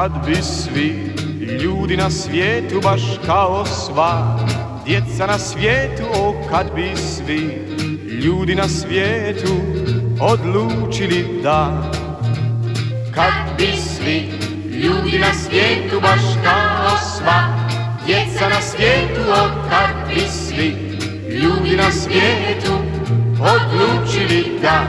Kad bi svi ljudi na svijetu baš kao sva Djeca na svijetu, o kad bi svi ljudi na svijetu odlučili da Kad bi svi ljudi na svijetu baš kao sva Djeca na svijetu, o kad bi svi ljudi na svijetu odlučili da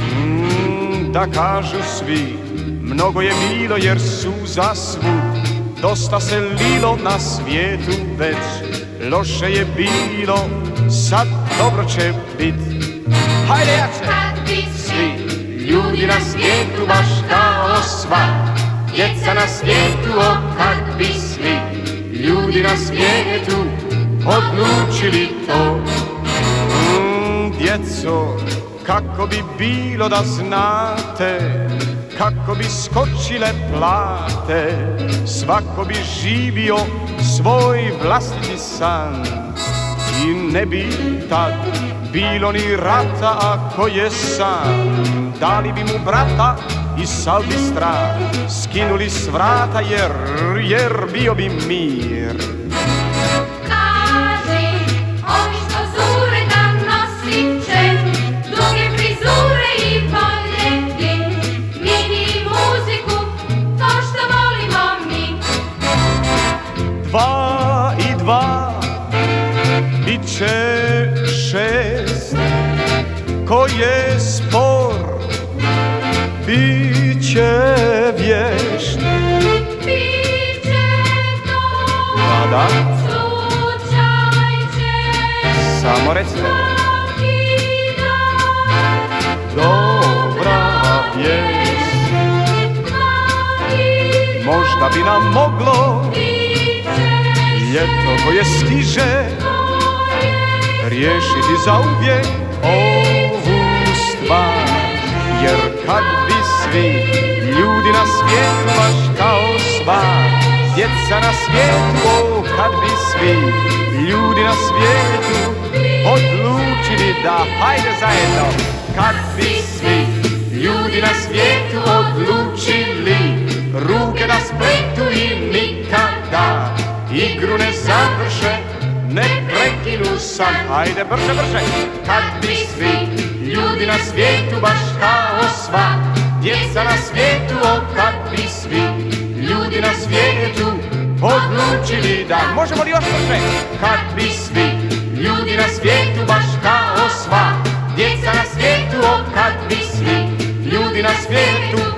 mm, Da kažu svi Mnogo je milo jer su za svud Dosta se lilo na svijetu već. Loše je bilo, sad dobro će bit. Hajde jače! Svi ljudi na svijetu baš kao sva. Djeca na svijetu, o kad bi svi Ljudi na svijetu odlučili to. Mm, Djeco, kako bi bilo da znate kako bi skočile plate Svako bi živio svoj vlastiti san. I ne bi tad bilo ni rata ako je sam Dali bi mu brata i sav bi strah. Skinuli s vrata jer, jer bio bi mir Dva bit će šest. Ko je spor bit će vješt. Biće to Da, da, slučaj će samo recite. Dobra vijest. Možda bi nam moglo biće Ljeto koje stiže Riješiti za uvijek ovu stvar. Jer kad bi svi ljudi na svijetu baš kao sva Djeca na svijetu, kad bi svi ljudi na svijetu Odlučili da, hajde zajedno Kad bi svi ljudi na svijetu odlučili Ruke da nikada Ne završe, ne prekinu sam Hajde brže, brže. Kad bi svi ljudi na svijetu baš kao sva Djeca na svijetu, o kad bi svi ljudi na svijetu Odlučili da. Možemo li još brže? Kad bi svi ljudi na svijetu baš kao sva Djeca na svijetu, o kad bi svi ljudi na svijetu